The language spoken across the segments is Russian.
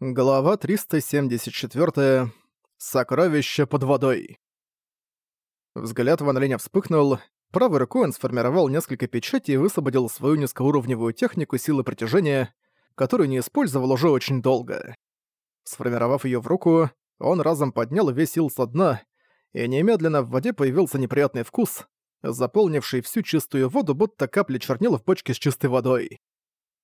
Глава 374. Сокровище под водой. Взгляд Ван Линя вспыхнул, правый рукой он сформировал несколько печатей и высвободил свою низкоуровневую технику силы притяжения, которую не использовал уже очень долго. Сформировав ее в руку, он разом поднял весь сил со дна, и немедленно в воде появился неприятный вкус, заполнивший всю чистую воду, будто капли чернил в бочке с чистой водой.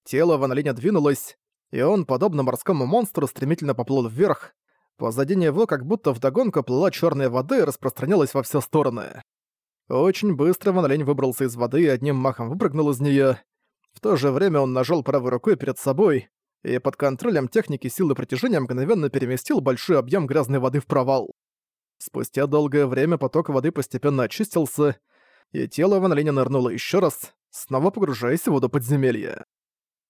Тело Ван Линя двинулось, и он, подобно морскому монстру, стремительно поплыл вверх. Позади него как будто вдогонку плыла черная вода и распространялась во все стороны. Очень быстро Ван Лень выбрался из воды и одним махом выпрыгнул из нее. В то же время он нажал правой рукой перед собой и под контролем техники силы притяжения мгновенно переместил большой объем грязной воды в провал. Спустя долгое время поток воды постепенно очистился, и тело Ван Линя нырнуло еще раз, снова погружаясь в воду подземелья.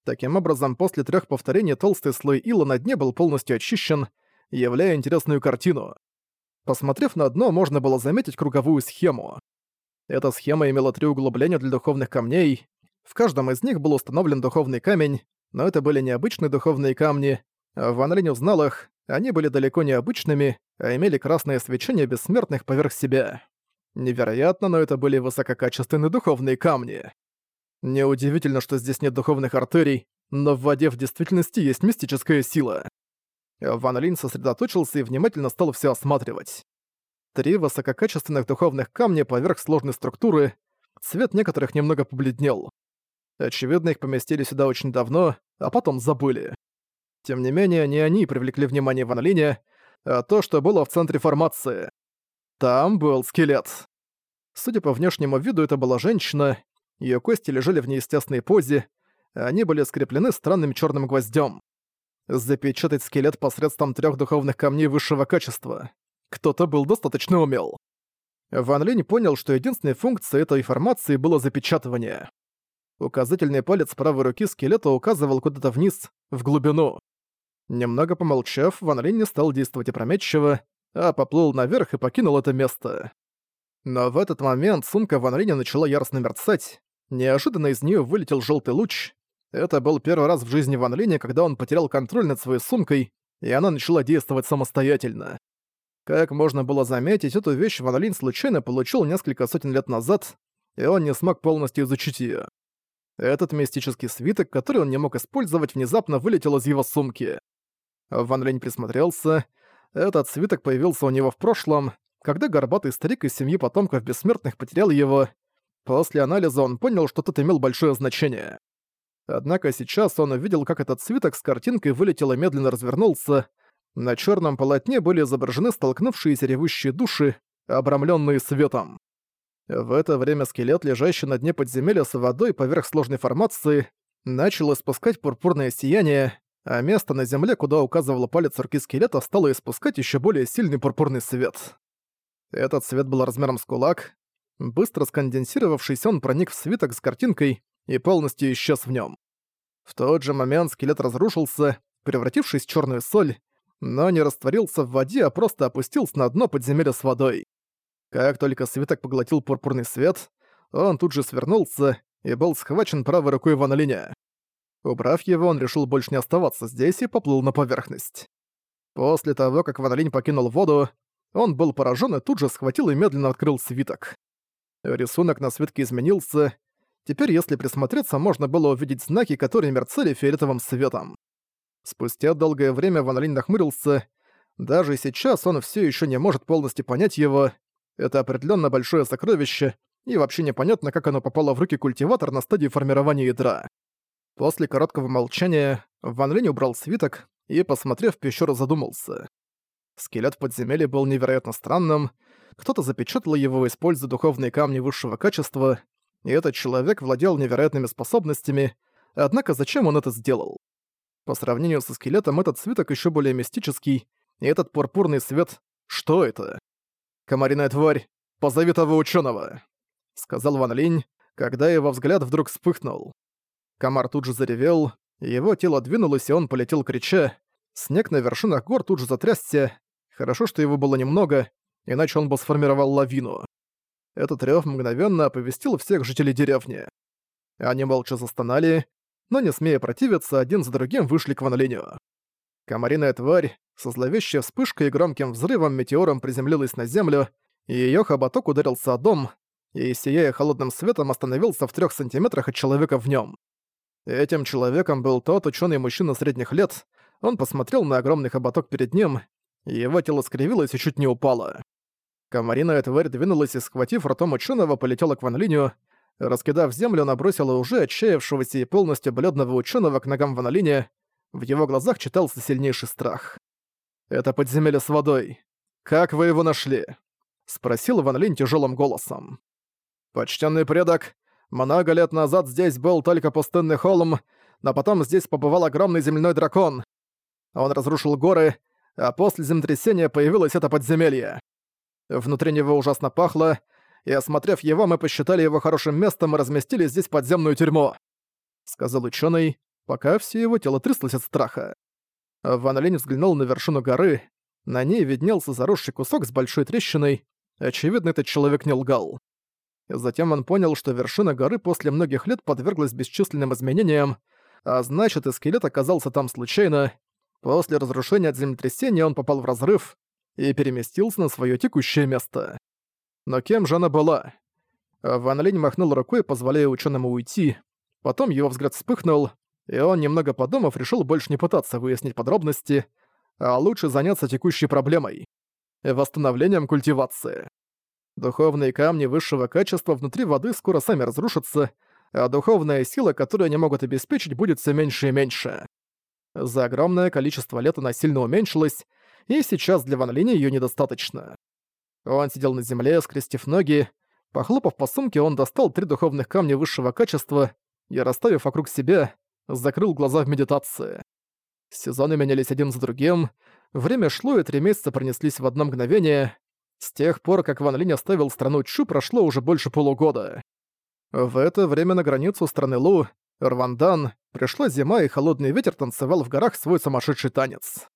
Таким образом, после трех повторений толстый слой ила на дне был полностью очищен, являя интересную картину. Посмотрев на дно, можно было заметить круговую схему. Эта схема имела три углубления для духовных камней. В каждом из них был установлен духовный камень, но это были необычные духовные камни. Ван Линь узнал их, они были далеко не обычными, а имели красное свечение бессмертных поверх себя. Невероятно, но это были высококачественные духовные камни. Неудивительно, что здесь нет духовных артерий, но в воде в действительности есть мистическая сила. Ван Линь сосредоточился и внимательно стал все осматривать. Три высококачественных духовных камня поверх сложной структуры, цвет некоторых немного побледнел. Очевидно, их поместили сюда очень давно, а потом забыли. Тем не менее, не они привлекли внимание Ван Линя, а то, что было в центре формации. Там был скелет. Судя по внешнему виду, это была женщина, Её кости лежали в неестественной позе, они были скреплены странным чёрным гвоздём. Запечатать скелет посредством трёх духовных камней высшего качества. Кто-то был достаточно умел. Ван Линь понял, что единственной функцией этой формации было запечатывание. Указательный палец правой руки скелета указывал куда-то вниз, в глубину. Немного помолчав, Ван Линь не стал действовать опрометчиво, а поплыл наверх и покинул это место. Но в этот момент сумка Ван Линя начала яростно мерцать, Неожиданно из нее вылетел желтый луч. Это был первый раз в жизни Ван Линя, когда он потерял контроль над своей сумкой, и она начала действовать самостоятельно. Как можно было заметить, эту вещь Ван Линь случайно получил несколько сотен лет назад, и он не смог полностью изучить ее. Этот мистический свиток, который он не мог использовать, внезапно вылетел из его сумки. Ван Линь присмотрелся. Этот свиток появился у него в прошлом, когда горбатый старик из семьи потомков бессмертных потерял его, После анализа он понял, что тот имел большое значение. Однако сейчас он увидел, как этот свиток с картинкой вылетел и медленно развернулся. На черном полотне были изображены столкнувшиеся ревущие души, обрамленные светом. В это время скелет, лежащий на дне подземелья с водой поверх сложной формации, начал испускать пурпурное сияние, а место на земле, куда указывал палец руки скелета, стало испускать еще более сильный пурпурный свет. Этот свет был размером с кулак, Быстро сконденсировавшись, он проник в свиток с картинкой и полностью исчез в нем. В тот же момент скелет разрушился, превратившись в черную соль, но не растворился в воде, а просто опустился на дно подземелья с водой. Как только свиток поглотил пурпурный свет, он тут же свернулся и был схвачен правой рукой Ван Линя. Убрав его, он решил больше не оставаться здесь и поплыл на поверхность. После того, как Ван Линь покинул воду, он был поражен и тут же схватил и медленно открыл свиток. Рисунок на свитке изменился. Теперь, если присмотреться, можно было увидеть знаки, которые мерцали фиолетовым светом. Спустя долгое время Ван Линь нахмурился. Даже сейчас он все еще не может полностью понять его. Это определенно большое сокровище, и вообще непонятно, как оно попало в руки культиватора на стадии формирования ядра. После короткого молчания Ван Линь убрал свиток и, посмотрев в пещеру, задумался. Скелет в подземелье был невероятно странным, кто-то запечатал его, используя духовные камни высшего качества, и этот человек владел невероятными способностями, однако зачем он это сделал? По сравнению со скелетом, этот свиток еще более мистический, и этот пурпурный свет — что это? «Комариная тварь, позови того ученого, сказал Ван Линь, когда его взгляд вдруг вспыхнул. Комар тут же заревел, его тело двинулось, и он полетел крича. Снег на вершинах гор тут же затрясся. Хорошо, что его было немного, иначе он бы сформировал лавину. Этот рёв мгновенно оповестил всех жителей деревни. Они молча застонали, но не смея противиться, один за другим вышли к Ван Линю. Комариная тварь со зловещей вспышкой и громким взрывом метеором приземлилась на землю, и её хоботок ударился о дом, и, сияя холодным светом, остановился в трех сантиметрах от человека в нем. Этим человеком был тот ученый мужчина средних лет. Он посмотрел на огромный хоботок перед ним, и его тело скривилось и чуть не упало. Комариная тварь двинулась и, схватив ртом ученого, полетела к Ван. Раскидав землю, набросила уже отчаявшегося и полностью бледного ученого к ногам Ван. В его глазах читался сильнейший страх. «Это подземелье с водой. Как вы его нашли?» — спросил Ван Линь тяжелым голосом. «Почтенный предок, много лет назад здесь был только пустынный холм, но потом здесь побывал огромный земляной дракон. Он разрушил горы, а после землетрясения появилось это подземелье. Внутри него ужасно пахло, и осмотрев его, мы посчитали его хорошим местом и разместили здесь подземную тюрьму», — сказал ученый, пока все его тело тряслось от страха. Ван Линь взглянул на вершину горы, на ней виднелся заросший кусок с большой трещиной, очевидно, этот человек не лгал. Затем он понял, что вершина горы после многих лет подверглась бесчисленным изменениям, а значит, и скелет оказался там случайно. После разрушения от землетрясения он попал в разрыв и переместился на свое текущее место. Но кем же она была? Ван Линь махнул рукой, позволяя ученому уйти. Потом его взгляд вспыхнул, и он, немного подумав, решил больше не пытаться выяснить подробности, а лучше заняться текущей проблемой — восстановлением культивации. Духовные камни высшего качества внутри воды скоро сами разрушатся, а духовная сила, которую они могут обеспечить, будет все меньше и меньше. За огромное количество лет она сильно уменьшилась, и сейчас для Ван Линя её недостаточно. Он сидел на земле, скрестив ноги. Похлопав по сумке, он достал три духовных камня высшего качества и, расставив вокруг себя, закрыл глаза в медитации. Сезоны менялись один за другим, время шло, и три месяца пронеслись в одно мгновение. С тех пор, как Ван Линь оставил страну Чу, прошло уже больше полугода. В это время на границу страны Лу, Рвандан, пришла зима, и холодный ветер танцевал в горах свой сумасшедший танец.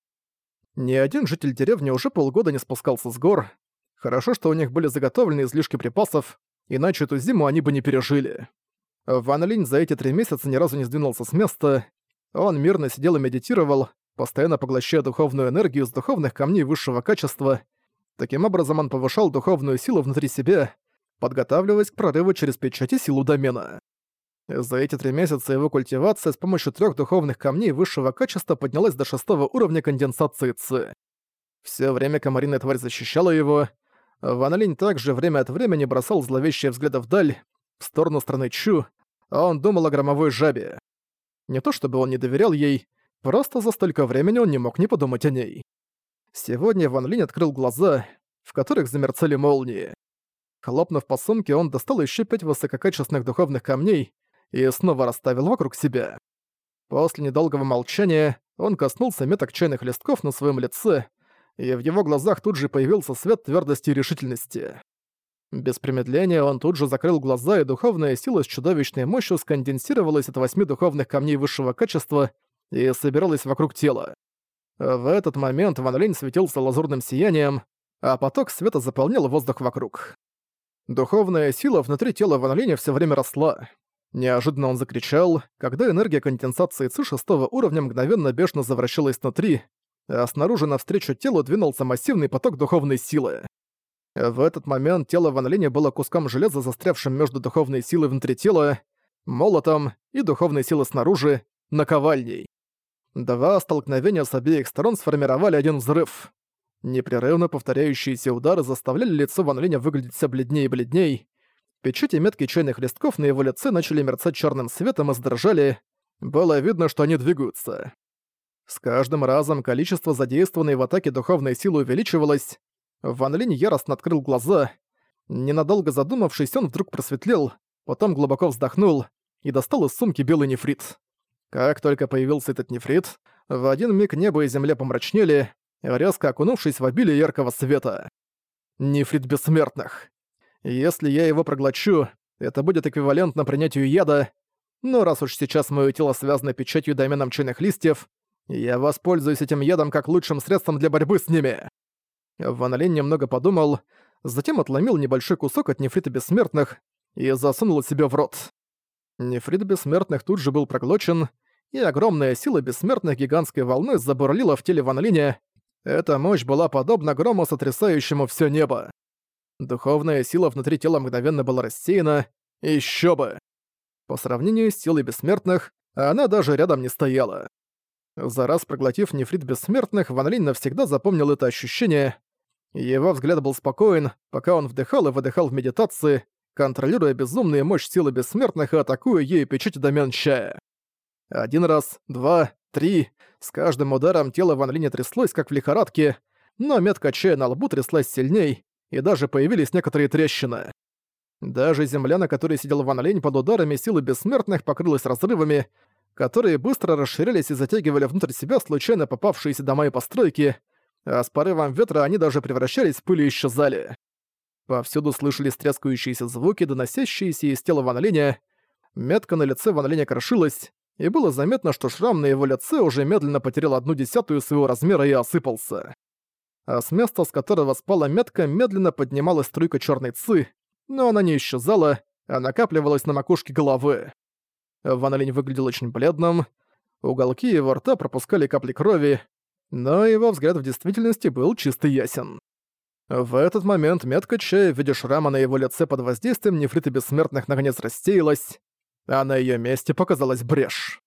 Ни один житель деревни уже полгода не спускался с гор. Хорошо, что у них были заготовлены излишки припасов, иначе эту зиму они бы не пережили. Ван Линь за эти три месяца ни разу не сдвинулся с места. Он мирно сидел и медитировал, постоянно поглощая духовную энергию с духовных камней высшего качества — Таким образом, он повышал духовную силу внутри себя, подготавливаясь к прорыву через печати силу домена. За эти три месяца его культивация с помощью трех духовных камней высшего качества поднялась до шестого уровня конденсации Ци. Все время комариная тварь защищала его. Ван Линь также время от времени бросал зловещие взгляды вдаль, в сторону страны Чу, а он думал о громовой жабе. Не то чтобы он не доверял ей, просто за столько времени он не мог не подумать о ней. Сегодня Ван Линь открыл глаза, в которых замерцали молнии. Хлопнув по сумке, он достал еще пять высококачественных духовных камней и снова расставил вокруг себя. После недолгого молчания он коснулся меток чайных листков на своем лице, и в его глазах тут же появился свет твердости и решительности. Без промедления он тут же закрыл глаза, и духовная сила с чудовищной мощью сконденсировалась от восьми духовных камней высшего качества и собиралась вокруг тела. В этот момент Ван Линь светился лазурным сиянием, а поток света заполнял воздух вокруг. Духовная сила внутри тела Ван Линя всё время росла. Неожиданно он закричал, когда энергия конденсации Ци шестого уровня мгновенно бешено завращалась внутри, а снаружи навстречу телу двинулся массивный поток духовной силы. В этот момент тело Ван Линя было куском железа, застрявшим между духовной силой внутри тела, молотом и духовной силой снаружи, наковальней. Два столкновения с обеих сторон сформировали один взрыв. Непрерывно повторяющиеся удары заставляли лицо Ван Линя выглядеть все бледнее и бледней. Печати метки чайных листков на его лице начали мерцать черным светом и сдрожали. Было видно, что они двигаются. С каждым разом количество задействованной в атаке духовной силы увеличивалось. Ван Линь яростно открыл глаза. Ненадолго задумавшись, он вдруг просветлел, потом глубоко вздохнул и достал из сумки белый нефрит. Как только появился этот нефрит, в один миг небо и земля помрачнели, резко окунувшись в обилие яркого света. Нефрит бессмертных. Если я его проглочу, это будет эквивалентно принятию яда, но раз уж сейчас моё тело связано печатью доменом чайных листьев, я воспользуюсь этим ядом как лучшим средством для борьбы с ними. Ван Линь немного подумал, затем отломил небольшой кусок от нефрита бессмертных и засунул себе в рот. Нефрит бессмертных тут же был проглочен, и огромная сила бессмертных гигантской волны забурлила в теле Ван Линя. Эта мощь была подобна грому, сотрясающему все небо. Духовная сила внутри тела мгновенно была рассеяна. Еще бы! По сравнению с силой бессмертных, она даже рядом не стояла. За раз проглотив нефрит бессмертных, Ван Линь навсегда запомнил это ощущение. Его взгляд был спокоен, пока он вдыхал и выдыхал в медитации, контролируя безумную мощь силы бессмертных и атакуя ею печать домен Чая. Один раз, два, три. С каждым ударом тело Ван Линя тряслось, как в лихорадке, но метка Чая на лбу тряслась сильней, и даже появились некоторые трещины. Даже земля, на которой сидел Ван Линь под ударами силы бессмертных, покрылась разрывами, которые быстро расширялись и затягивали внутрь себя случайно попавшиеся дома и постройки, а с порывом ветра они даже превращались в пыль и исчезали. Повсюду слышались трескающиеся звуки, доносящиеся из тела Ван Линя. Метка на лице Ван Линя крошилась, и было заметно, что шрам на его лице уже медленно потерял одну десятую своего размера и осыпался. А с места, с которого спала метка, медленно поднималась струйка черной ци, но она не исчезала, а накапливалась на макушке головы. Ван Линь выглядел очень бледным, уголки его рта пропускали капли крови, но его взгляд в действительности был чисто ясен. В этот момент метка Чая в виде шрама на его лице под воздействием нефрита бессмертных наконец рассеялась, а на её месте показалась брешь.